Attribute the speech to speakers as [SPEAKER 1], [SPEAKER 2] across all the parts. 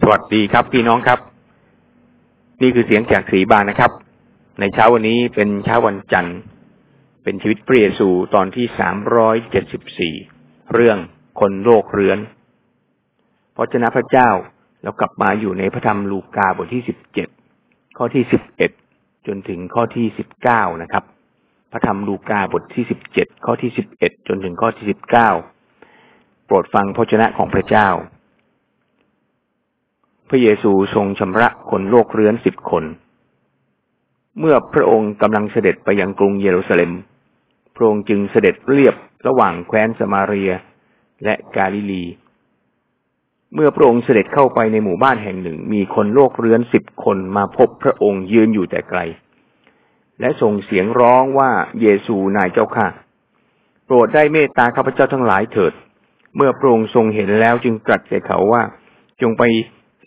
[SPEAKER 1] สวัสดีครับพี่น้องครับ นี่คือเสียงจากสีบานนะครับ ในเช้าวันนี้เป็นเช้าวันจันทร์ เป็นชีวิตเปรียสูตอนที่สามร้อยเจ็ดสิบสี่เรื่องคนโรคเรื้อนพระเจ้าพระเจ้าเรากลับมาอยู่ในพระธรรมลูกาบทที่สิบเจ็ดข้อที่สิบเอ็ดจนถึงข้อที่สิบเก้านะครับ พระธรรมลูกาบทที่สิบเจ็ดข้อที่สิบเอ็ดจนถึงข้อที่สิบเก้าโปรดฟังพระชนะของพระเจ้า ระเยซูทรงชำระคนโรคเรื้อนสิบคน เมื่อพระองค์กำลังเสด็จไปยังกรุงเยรูซาเล็ม พระองค์จึงเสด็จเรียบระหว่างแคว้นสมาเรียและกาลิลี เมื่อพระองค์เสด็จเข้าไปในหมู่บ้านแห่งหนึ่ง มีคนโรคเรื้อนสิบคนมาพบพระองค์ยืนอยู่แต่ไกล และส่งเสียงร้องว่าเยซูนายเจ้าข้าโปรดได้เมตตาข้าพเจ้าทั้งหลายเถิด เมื่อพระองค์ทรงเห็นแล้วจึงตรัสแก่เขาว่าจงไป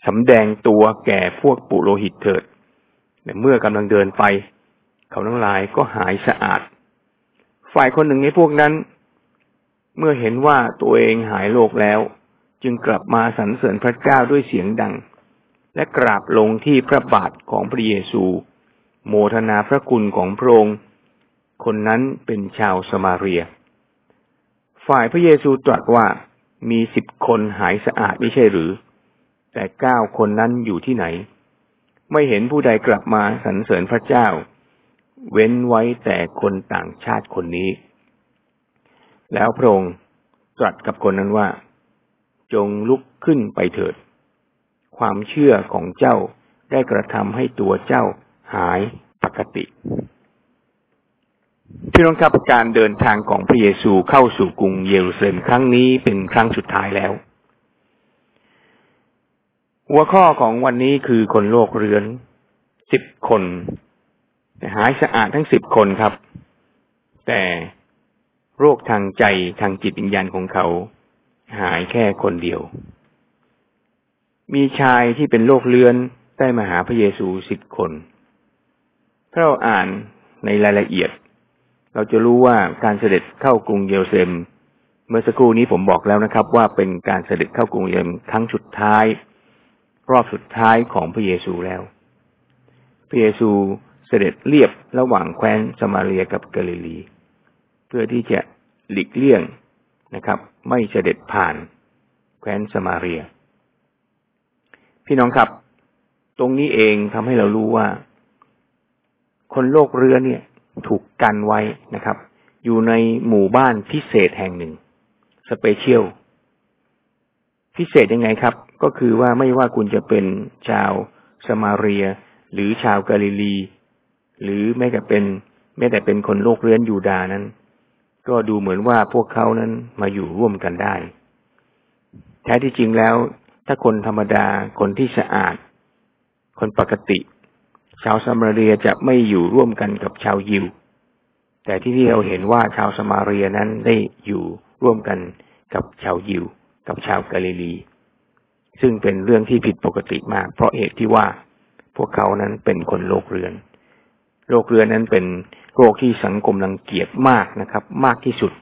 [SPEAKER 1] สำแดงตัวแก่พวกปุโรหิตเถิดเมื่อกำลังเดินไป เขาทั้งหลายก็หายสะอาด ฝ่ายคนหนึ่งในพวกนั้น เมื่อเห็นว่าตัวเองหายโรคแล้ว จึงกลับมาสรรเสริญพระเจ้าด้วยเสียงดัง และกราบลงที่พระบาทของพระเยซู โมทนาพระคุณของพระองค์คนนั้นเป็นชาวสมาเรีย ฝ่ายพระเยซูตรัสว่ามีสิบคนหายสะอาดไม่ใช่หรือ แต่เก้าคนนั้นอยู่ที่ไหน ไม่เห็นผู้ใดกลับมาสรรเสริญพระเจ้า เว้นไว้แต่คนต่างชาติคนนี้ แล้วพระองค์ตรัสกับคนนั้นว่า จงลุกขึ้นไปเถิด ความเชื่อของเจ้าได้กระทำให้ตัวเจ้าหายปกติพี่น้องครับการเดินทางของพระเยซูเข้าสู่กรุงเยรูซาเล็มครั้งนี้เป็นครั้งสุดท้ายแล้ว หัวข้อของวันนี้คือคนโรคเรื้อนสิบคนหายสะอาดทั้งสิบคนครับ แต่โรคทางใจทางจิตวิญญาณของเขา หายแค่คนเดียว มีชายที่เป็นโรคเรื้อนได้มาหาพระเยซูสิบคนถ้าเราอ่านในรายละเอียด เราจะรู้ว่าการเสด็จเข้ากรุงเยรูซาเล็ม เมื่อสักครู่นี้ผมบอกแล้วนะครับ ว่าเป็นการเสด็จเข้ากรุงเยรูซาเล็มครั้งสุดท้าย รอบสุดท้ายของพระเยซูแล้ว พระเยซูเสด็จเรียบระหว่างแคว้นสมาเรียกับกาลิลี เพื่อที่จะหลีกเลี่ยงนะครับ ไม่เสด็จผ่านแคว้นสมาเรีย พี่น้องครับ ตรงนี้เองทำให้เรารู้ว่า คนโลกเรือเนี่ย ถูกกันไว้นะครับ อยู่ในหมู่บ้านพิเศษแห่งหนึ่ง สเปเชียล พิเศษยังไงครับ ก็คือว่าไม่ว่าคุณจะเป็นชาวสมาเรีย หรือชาวกาลิลี หรือแม้แต่เป็นแม้แต่เป็นคนโลกเรื้อนยูดานั้น ก็ดูเหมือนว่าพวกเขานั้นมาอยู่ร่วมกันได้ แท้ที่จริงแล้ว ถ้าคนธรรมดาคนที่สะอาด คนปกติ ชาวสมาเรียจะไม่อยู่ร่วมกันกับชาวยิว แต่ที่นี่เราเห็นว่าชาวสมาเรียนั้นได้อยู่ร่วมกันกับชาวยิว กับชาวกาลิลี ซึ่งเป็นเรื่องที่ผิดปกติมาก เพราะเหตุที่ว่าพวกเขานั้นเป็นคนโรคเรื้อนโรคเรื้อนนั้นเป็นโรคที่สังคมรังเกียจมากนะครับ มากที่สุด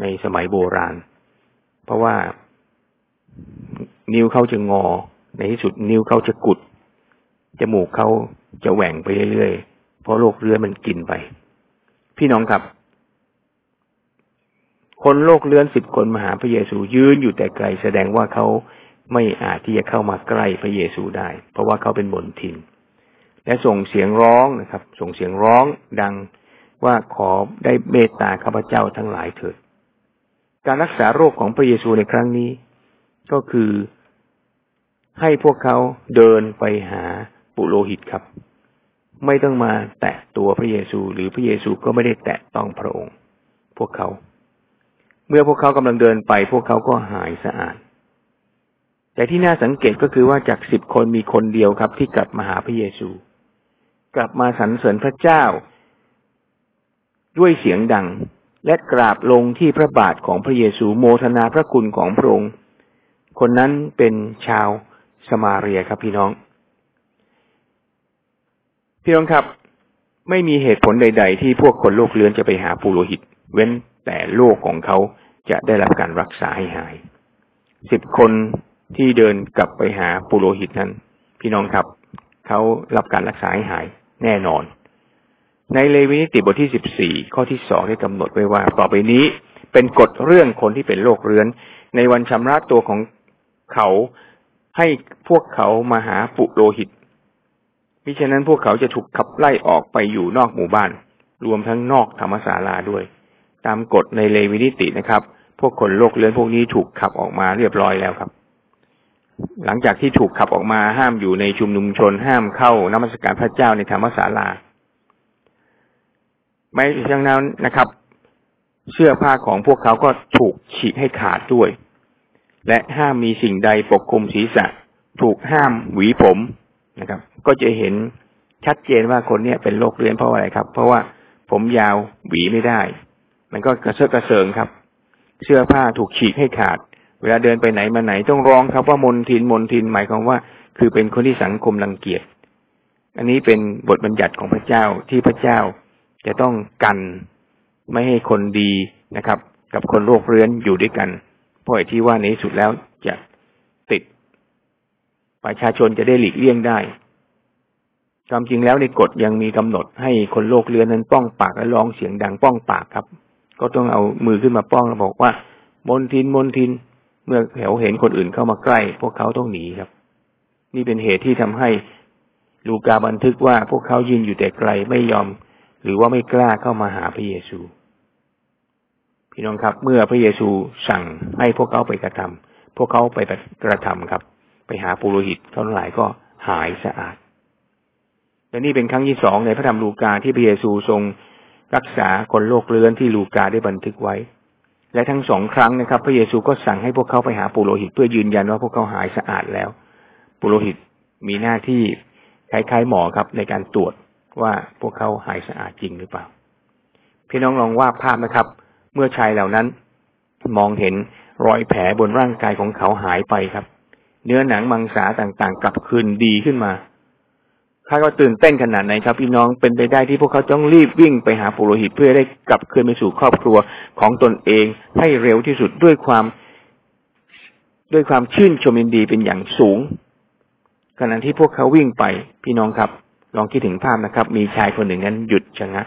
[SPEAKER 1] ในสมัยโบราณ เพราะว่านิ้วเขาจะงอ ในที่สุดนิ้วเขาจะกุด จมูกเขาจะแหว่งไปเรื่อยๆ เพราะโรคเรื้อนมันกินไป พี่น้องครับ คนโลกเลื้อนสิบคนมาหาพระเยซูยืนอยู่แต่ไกลแสดงว่าเขา ไม่อาจที่จะเข้ามาใกล้พระเยซูได้ เพราะว่าเขาเป็นบนทิน และส่งเสียงร้องนะครับ ส่งเสียงร้องดังว่าขอได้เมตตาข้าพเจ้าทั้งหลายเถิด การรักษาโรคของพระเยซูในครั้งนี้ ก็คือให้พวกเขาเดินไปหาปุโรหิตครับ ไม่ต้องมาแตะตัวพระเยซูหรือพระเยซูก็ไม่ได้แตะต้องพระองค์ พวกเขา เมื่อพวกเขากำลังเดินไป พวกเขาก็หายสะอาด แต่ที่น่าสังเกตก็คือว่าจากสิบคนมีคนเดียวครับ ที่กลับมาหาพระเยซู กลับมาสรรเสริญพระเจ้า ด้วยเสียงดัง และกราบลงที่พระบาทของพระเยซูโมทนาพระคุณของพระองค์ คนนั้นเป็นชาวสมาเรียครับพี่น้อง พี่น้องครับ ไม่มีเหตุผลใด ๆ ที่พวกคนโลกเลือนจะไปหาปุโรหิต เว้นแต่โรคของเขาจะได้รับการรักษาให้หายสิบคน ที่เดินกลับไปหาปุโรหิตนั้น พี่น้องครับเขารับการรักษาให้หายแน่นอน ในเลวีนิติบทที่สิบสี่ข้อที่สองได้กำหนดไว้ว่า ต่อไปนี้เป็นกฎเรื่องคนที่เป็นโรคเรื้อน ในวันชำระตัวของเขาให้พวกเขามาหาปุโรหิตมิฉะนั้นพวกเขาจะถูกขับไล่ออกไปอยู่นอกหมู่บ้าน รวมทั้งนอกธรรมศาลาด้วย ตามกฎในเลวินิตินะครับ พวกคนโรคเรื้อนพวกนี้ถูกขับออกมาเรียบร้อยแล้วครับ หลังจากที่ถูกขับออกมาห้ามอยู่ในชุมนุมชนห้ามเข้านมัสการพระเจ้าในธรรมศาลา ไม่เพียงนั้นนะครับ เสื้อผ้าของพวกเขาก็ถูกฉีกให้ขาดด้วย และห้ามมีสิ่งใดปกคลุมศีรษะ ถูกห้ามหวีผมนะครับ ก็จะเห็นชัดเจนว่าคนเนี้ยเป็นโรคเรื้อนเพราะอะไรครับ เพราะว่าผมยาวหวีไม่ได้ มันก็กระเซาะกระเซิงครับ เสื้อผ้าถูกฉีกให้ขาด เวลาเดินไปไหนมาไหนต้องร้องครับว่ามนทินมนทินหมายความว่า คือเป็นคนที่สังคมรังเกียจ อันนี้เป็นบทบัญญัติของพระเจ้าที่พระเจ้าจะต้องกันไม่ให้คนดีนะครับ กับคนโรคเรื้อนอยู่ด้วยกันเพราะที่ว่าในสุดแล้วจะติด ประชาชนจะได้หลีกเลี่ยงได้ความจริงแล้วในกฎยังมีกำหนดให้คนโรคเรื้อนนั้นป้องปากและร้องเสียงดังป้องปากครับ ก็ต้องเอามือขึ้นมาป้องแล้วบอกว่ามนทินมนทิน เมื่อเขาเห็นคนอื่นเข้ามาใกล้ พวกเขาต้องหนีครับ นี่เป็นเหตุที่ทำให้ลูกาบันทึกว่าพวกเขายืนอยู่แต่ไกลไม่ยอม หรือว่าไม่กล้าเข้ามาหาพระเยซู พี่น้องครับ เมื่อพระเยซูสั่งให้พวกเขาไปกระทำพวกเขาไปกระทำครับ ไปหาปุโรหิตทั้งหลายก็หายสะอาดและนี่เป็นครั้งที่สองในพระธรรมลูกาที่พระเยซูทรงรักษาคนโรคเรื้อนที่ลูกาได้บันทึกไว้ และทั้งสองครั้งนะครับ พระเยซูก็สั่งให้พวกเขาไปหาปุโรหิต เพื่อยืนยันว่าพวกเขาหายสะอาดแล้ว ปุโรหิตมีหน้าที่คล้ายๆหมอครับ ในการตรวจว่าพวกเขาหายสะอาดจริงหรือเปล่า พี่น้องลองวาดภาพนะครับ เมื่อชายเหล่านั้น มองเห็นรอยแผลบนร่างกายของเขาหายไปครับ เนื้อหนังมังสาต่างๆ กลับคืนดีขึ้นมา ข้าก็ตื่นเต้นขนาดไหนครับพี่น้องเป็นไปได้ที่พวกเขาต้องรีบวิ่งไปหาปุโรหิตเพื่อได้กลับคืนไปสู่ครอบครัวของตนเองให้เร็วที่สุดด้วยความ ด้วยความชื่นชมยินดีเป็นอย่างสูง ขณะที่พวกเขาวิ่งไปพี่น้องครับ ลองคิดถึงภาพนะครับ มีชายคนหนึ่งนั้นหยุดชะงัก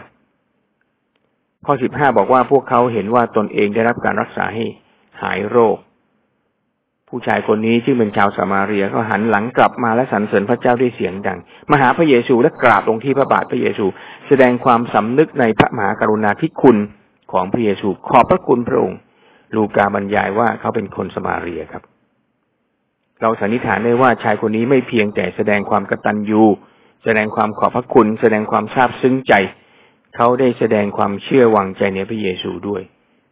[SPEAKER 1] ข้อสิบห้าบอกว่าพวกเขาเห็นว่าตนเองได้รับการรักษาให้หายโรค ผู้ชายคนนี้ซึ่งเป็นชาวสมาเรียก็หันหลังกลับมาและสรรเสริญพระเจ้าด้วยเสียงดังมาหาพระเยซูและกราบลงที่พระบาทพระเยซู แสดงความสำนึกในพระมหากรุณาธิคุณของพระเยซู ขอบพระคุณพระองค์ ลูกาบรรยายว่าเขาเป็นคนสมาเรียครับ เราสันนิษฐานได้ว่าชายคนนี้ไม่เพียงแต่แสดงความกตัญญูแสดงความขอบพระคุณ แสดงความซาบซึ้งใจ เขาได้แสดงความเชื่อวางใจในพระเยซูด้วย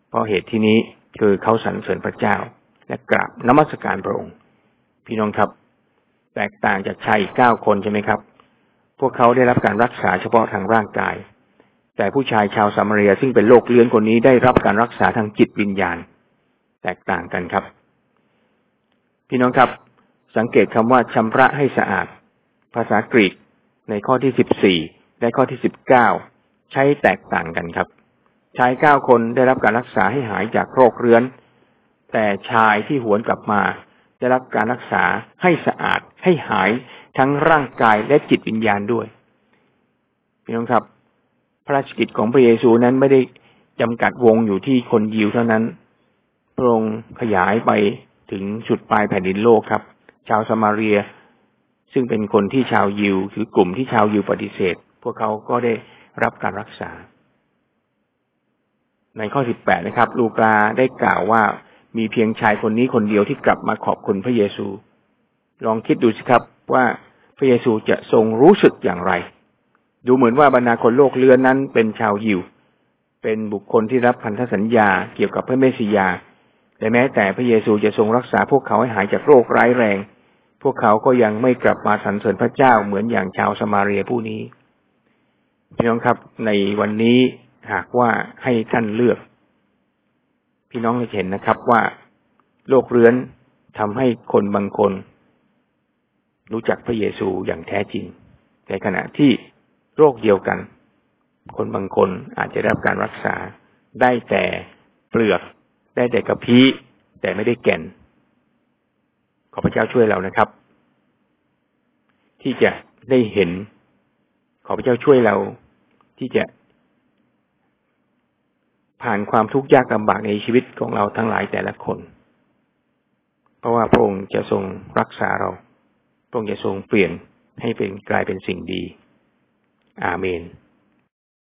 [SPEAKER 1] เพราะเหตุที่นี้คือเขาสรรเสริญพระเจ้า และกราบนมัสการพระองค์ พี่น้องครับ แตกต่างจากชายอีกเก้าคนใช่ไหมครับ พวกเขาได้รับการรักษาเฉพาะทางร่างกาย แต่ผู้ชายชาวสามาเรียซึ่งเป็นโรคเลื้อนคนนี้ได้รับการรักษาทางจิตวิญญาณ แตกต่างกันครับ พี่น้องครับ สังเกตคำว่าชำระให้สะอาด ภาษากรีกในข้อที่สิบสี่และข้อที่สิบเก้าใช้แตกต่างกันครับชายเก้าคนได้รับการรักษาให้หายจากโรคเรื้อน แต่ชายที่หวนกลับมาได้รับการรักษาให้สะอาดให้หายทั้งร่างกายและจิตวิญญาณด้วยพี่น้องครับ พระราชกิจของพระเยซูนั้นไม่ได้จำกัดวงอยู่ที่คนยิวเท่านั้นพระองค์ขยายไปถึงสุดปลายแผ่นดินโลกครับ ชาวสมาเรีย ซึ่งเป็นคนที่ชาวยิวคือกลุ่มที่ชาวยิวปฏิเสธ พวกเขาก็ได้รับการรักษา ในข้อสิบแปดนะครับ ลูกาได้กล่าวว่า มีเพียงชายคนนี้คนเดียวที่กลับมาขอบคุณพระเยซู ลองคิดดูสิครับว่าพระเยซูจะทรงรู้สึกอย่างไร ดูเหมือนว่าบรรดาคนโลกเลือนนั้นเป็นชาวยิว เป็นบุคคลที่รับพันธสัญญาเกี่ยวกับพระเมสสิยา แต่แม้แต่พระเยซูจะทรงรักษาพวกเขาให้หายจากโรคร้ายแรง พวกเขาก็ยังไม่กลับมาสรรเสริญพระเจ้าเหมือนอย่างชาวสมาเรียผู้นี้พี่น้องครับในวันนี้หากว่าให้ท่านเลือก พี่น้องจะเห็นนะครับว่าโรคเรื้อนทำให้คนบางคน รู้จักพระเยซูอย่างแท้จริง ในขณะที่โรคเดียวกัน คนบางคนอาจจะได้รับการรักษาได้แต่เปลือก ได้แต่กระพี้แต่ไม่ได้แก่น ขออพระเจ้าช่วยเรานะครับ ที่จะได้เห็น ขอพระเจ้าช่วยเราที่จะ ผ่านความทุกข์ยากลำบากในชีวิตของเราทั้งหลายแต่ละคน เพราะว่าพระองค์จะทรงรักษาเรา พระองค์จะทรงเปลี่ยนให้เป็นกลายเป็นสิ่งดี อาเมน